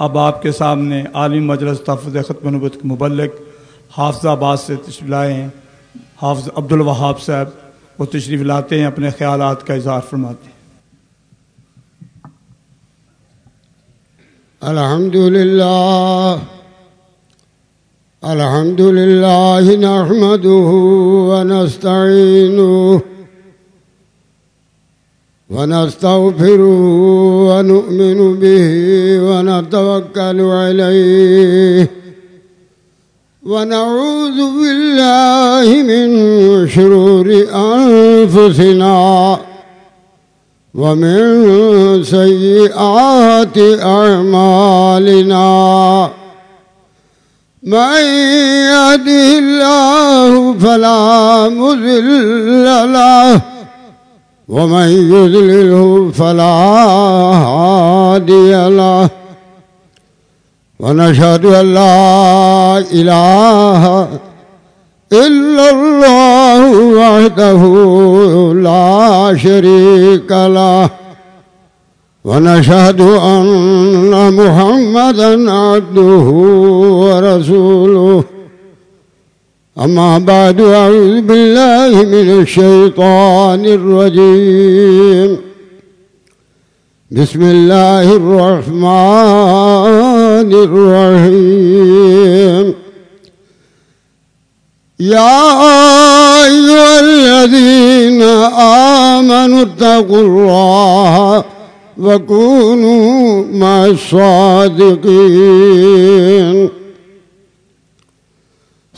اب آپ کے سامنے عالم مجلس تحفظ ختم نبوت کے مبلک حافظ آباد سے تشریف لائے ہیں۔ حافظ عبد الوہاب صاحب، وہ تشریف لاتے ہیں، اپنے خیالات کا اظہار فرماتے ہیں۔ الحمد لله الحمد لله نحمده ونستعينه ونستغفره ونؤمن به ونتوكل عليه ونعوذ بالله من شرور أنفسنا ومن سيئات أعمالنا. من يهده الله فلا مذل له ومن يذلله فلا هادي له. ونشهد أن لا إله إلا الله وحده لا شريك له. ونشهد أن محمدا عبده ورسوله. أما بعد أعوذ بالله من الشيطان الرجيم. بسم الله الرحمن الرحيم. يا أيها الذين آمنوا اتقوا الله وكونوا مع الصادقين.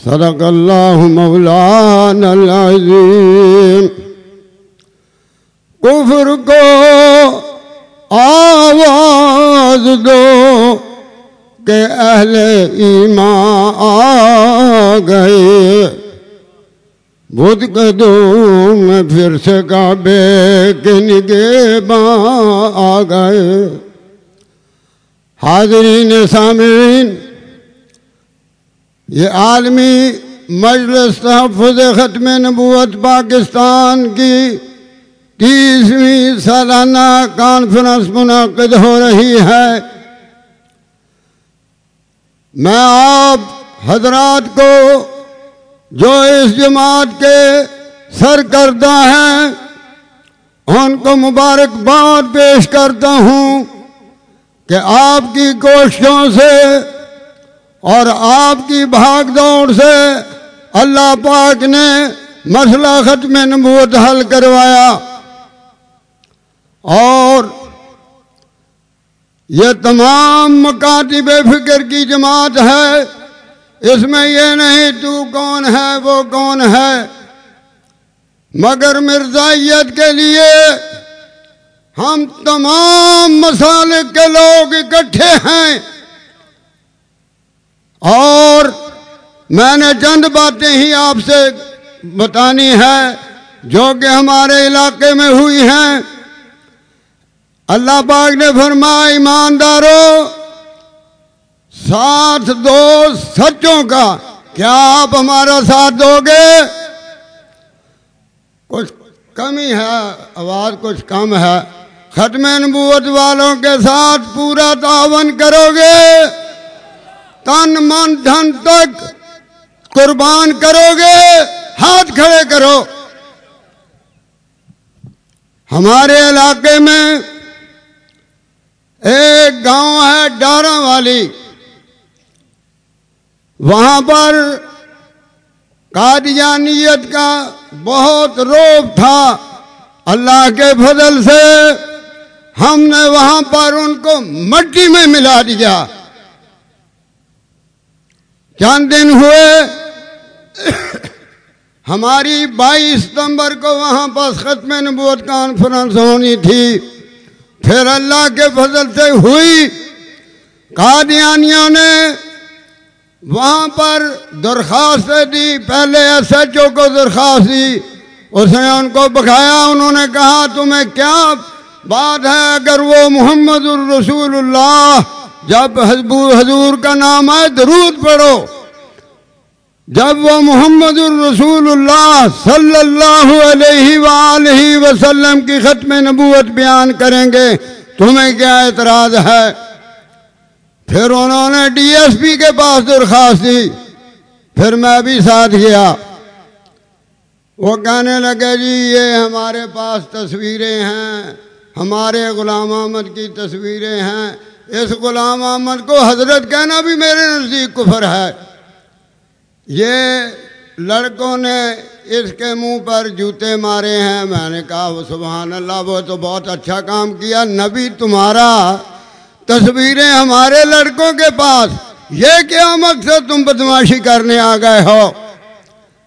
صدق الله مولانا العظيم کفر کو آواز دو کہ اہل ایمان آ گئے۔ بدھ قدوں میں پھر سے کعبے کے نگے باں آ گئے۔ حاضرین سامعین یہ عالمی مجلس تحفظ ختم نبوت پاکستان کی تیسویں سالانہ کانفرنس منعقد ہو رہی ہے۔ میں آپ حضرات کو جو اس جماعت کے سرکردہ ہیں، ان کو مبارکباد پیش کرتا ہوں کہ آپ کی کوششوں سے اور آپ کی بھاگ دوڑ سے اللہ پاک نے مسئلہ ختم نبوت حل کروایا اور یہ تمام مکاتب فکر کی جماعت ہے، اس میں یہ نہیں تو کون ہے، وہ کون ہے؟ مگر مرزائیت کے لیے ہم تمام مسالک کے لوگ اکٹھے ہیں۔ اور میں نے چند باتیں ہی آپ سے بتانی ہے جو کہ ہمارے علاقے میں ہوئی ہیں۔ اللہ پاک نے فرمایا ایمانداروں ساتھ دو سچوں کا۔ کیا آپ ہمارا ساتھ دو گے؟ کچھ کمی ہے، آواز کچھ کم ہے۔ ختم نبوت والوں کے ساتھ پورا تعاون کرو گے۔ تن من دھن تک قربان کرو گے، ہاتھ کھڑے کرو۔ ہمارے علاقے میں ایک گاؤں ہے ڈارا والی۔ وہاں پر قادیانیت کا بہت روپ تھا۔ اللہ کے فضل سے ہم نے وہاں پر ان کو مٹی میں ملا دیا۔ چند دن ہوئے، ہماری بائیس ستمبر کو وہاں پر ختم نبوت کانفرنس ہونی تھی۔ پھر اللہ کے فضل سے ہوئی۔ قادیانیوں نے وہاں پر درخواست دی۔ پہلے ایس ایچ او کو درخواست دی اس نے ان کو بکھایا۔ انہوں نے کہا، تمہیں کیا بات ہے اگر وہ محمد الرسول اللہ جب حضور کا نام ہے درود پڑھو۔ جب وہ محمد الرسول اللہ صلی اللہ علیہ وآلہ وسلم کی ختم نبوت بیان کریں گے، تمہیں کیا اعتراض ہے؟ پھر انہوں نے ڈی ایس پی کے پاس درخواست دی۔ پھر میں بھی ساتھ گیا۔ وہ کہنے لگے جی یہ ہمارے پاس تصویریں ہیں، ہمارے غلام احمد کی تصویریں ہیں اس غلام احمد کو حضرت کہنا بھی میرے نزدیک کفر ہے۔ یہ لڑکوں نے اس کے منہ پر جوتے مارے ہیں۔ میں نے کہا، وہ سبحان اللہ، وہ تو بہت اچھا کام کیا۔ نبی تمہارا تصویریں ہمارے لڑکوں کے پاس۔ یہ کیا مقصد تم بدماشی کرنے آ گئے ہو؟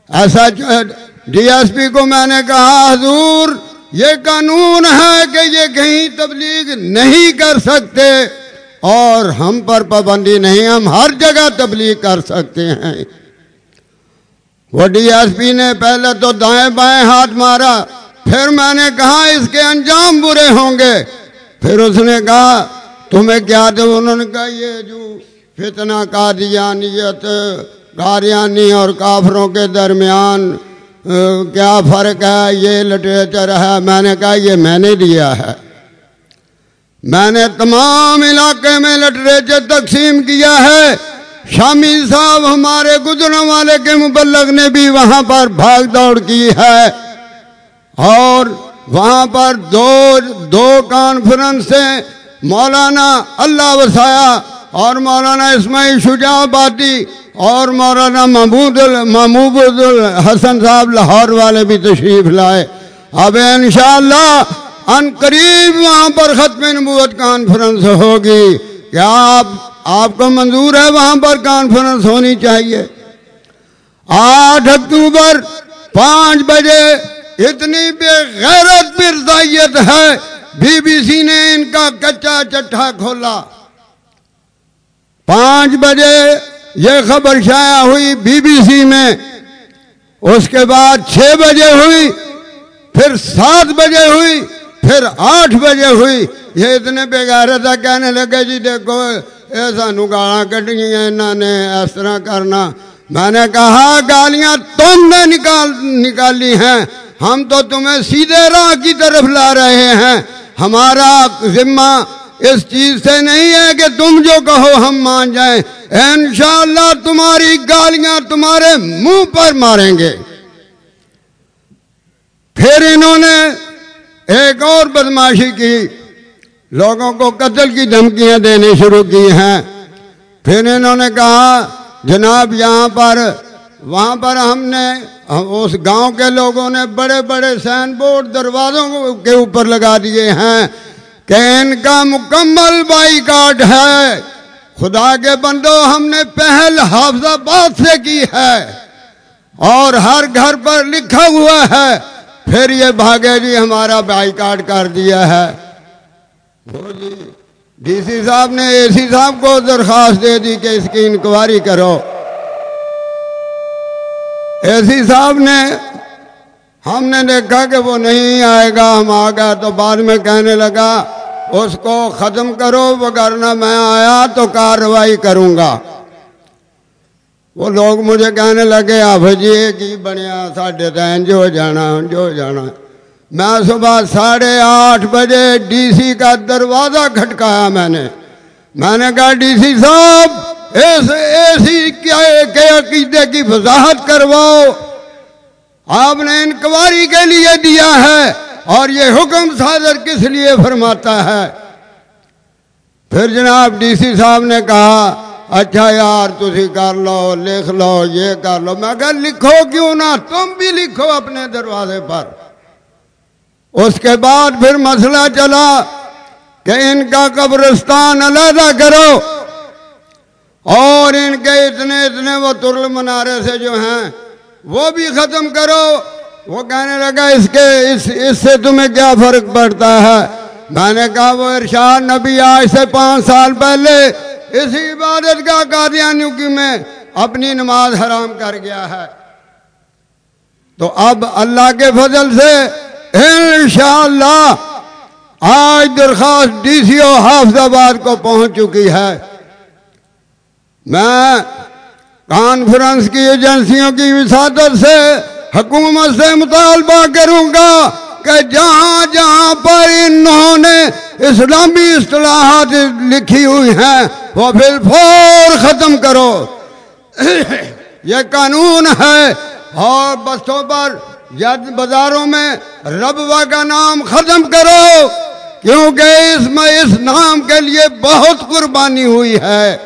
ایسا ڈی ایس پی کو میں نے کہا، حضور، یہ قانون ہے کہ یہ کہیں تبلیغ نہیں کر سکتے۔ اور ہم پر پابندی نہیں، ہم ہر جگہ تبلیغ کر سکتے ہیں۔ وہ ڈی ایس پی نے پہلے تو دائیں بائیں ہاتھ مارا، پھر میں نے کہا اس کے انجام برے ہوں گے۔ پھر اس نے کہا، تمہیں کیا دے انہوں نے کہا، یہ جو فتنہ، قادیانیت قاریانی اور کافروں کے درمیان کیا فرق ہے؟ یہ لٹریچر ہے۔ میں نے کہا، یہ میں نے دیا ہے۔ میں نے تمام علاقے میں لٹریچر تقسیم کیا ہے۔ شامی صاحب ہمارے گزرنے والے کے مبلغ نے بھی وہاں پر بھاگ دوڑ کی ہے۔ اور وہاں پر دو دو کانفرنس سے مولانا اللہ وسایا اور مولانا اسماعیل شجاع باتی اور مولانا محمود محمود الحسن صاحب لاہور والے بھی تشریف لائے۔ اب انشاءاللہ ان قریب وہاں پر ختم نبوت کانفرنس ہوگی۔ کیا آپ آپ کو منظور ہے وہاں پر کانفرنس ہونی چاہیے؟ آٹھ اکتوبر پانچ بجے اتنی بے غیرت مرزائیت ہے۔ بی بی سی نے ان کا کچا چٹھا کھولا۔ پانچ بجے یہ خبر شائع ہوئی بی بی سی میں۔ اس کے بعد چھ بجے ہوئی، پھر سات بجے ہوئی۔ پھر آٹھ بجے ہوئی، یہ اتنے بےگارے تھا کہنے لگے جی دیکھو، یہ سانو گالا کٹی انہوں نے اس طرح کرنا۔ میں نے کہا، گالیاں تم نے نکال، نکالی ہیں۔ ہم تو تمہیں سیدھے راہ کی طرف لا رہے ہیں۔ ہمارا ذمہ اس چیز سے نہیں ہے کہ تم جو کہو ہم مان جائیں۔ انشاءاللہ تمہاری گالیاں تمہارے منہ پر ماریں گے۔ پھر انہوں نے ایک اور بدماشی کی لوگوں کو قتل کی دھمکیاں دینے شروع کی ہیں۔ پھر انہوں نے کہا، جناب، یہاں پر، وہاں پر ہم نے، اس گاؤں کے لوگوں نے بڑے بڑے سین بورڈ دروازوں کے اوپر لگا دیے ہیں کہ ان کا مکمل بائی کاٹ ہے۔ خدا کے بندو، ہم نے پہل حافظ آباد سے کی ہے اور ہر گھر پر لکھا ہوا ہے پھر یہ بھاگے جی ہمارا بائیکاٹ کر دیا ہے۔ جی ڈی سی صاحب نے اے سی صاحب کو درخواست دے دی کہ اس کی انکوائری کرو۔ اے سی صاحب نے، ہم نے دیکھا کہ وہ نہیں آئے گا، ہم آ گیا تو بعد میں کہنے لگا، اس کو ختم کرو وغیرہ میں آیا تو کارروائی کروں گا۔ وہ لوگ مجھے کہنے لگے آپ جی کی بنیا؟ ساڈے تین جو جانا جو جانا۔ میں صبح ساڑھے آٹھ بجے ڈی سی کا دروازہ کھٹکایا میں نے۔ میں نے کہا، ڈی سی صاحب ایسی کے عقیدے کی وضاحت کرواؤ۔ آپ نے انکوائری کے لیے دیا ہے اور یہ حکم صادر کس لیے فرماتا ہے؟ پھر جناب ڈی سی صاحب نے کہا اچھا یار تھی کر لو، لکھ لو، یہ کر لو۔ میں کہا، لکھو کیوں نہ تم بھی لکھو اپنے دروازے پر۔ اس کے بعد پھر مسئلہ چلا کہ ان کا قبرستان علیحدہ کرو۔ اور ان کے اتنے اتنے وہ ترل منارے سے جو ہیں، وہ بھی ختم کرو۔ وہ کہنے لگا، اس کے، اس اس سے تمہیں کیا فرق پڑتا ہے؟ میں نے کہا، وہ ارشاد نبی آج سے پانچ سال پہلے اسی عبادت کا قادیانیوں کی میں اپنی نماز حرام کر گیا ہے۔ تو اب اللہ کے فضل سے انشاءاللہ آج درخواست ڈی سی او حافظ آباد کو پہنچ چکی ہے۔ میں کانفرنس کی ایجنسیوں کی وسادت سے حکومت سے مطالبہ کروں گا کہ جہاں جہاں پر انہوں نے اسلامی اصطلاحات لکھی ہوئی ہیں وہ پھر فور ختم کرو۔ یہ قانون ہے۔ ہاں، اور بسوں پر ید بازاروں میں ربوا کا نام ختم کرو۔ کیونکہ اس میں اس نام کے لیے بہت قربانی ہوئی ہے۔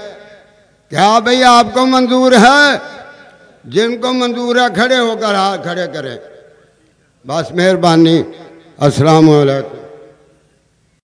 کیا بھئی آپ کو منظور ہے؟ جن کو منظور ہے، کھڑے ہو کر ہاتھ کھڑے کریں۔ بس مہربانی۔ السلام علیکم۔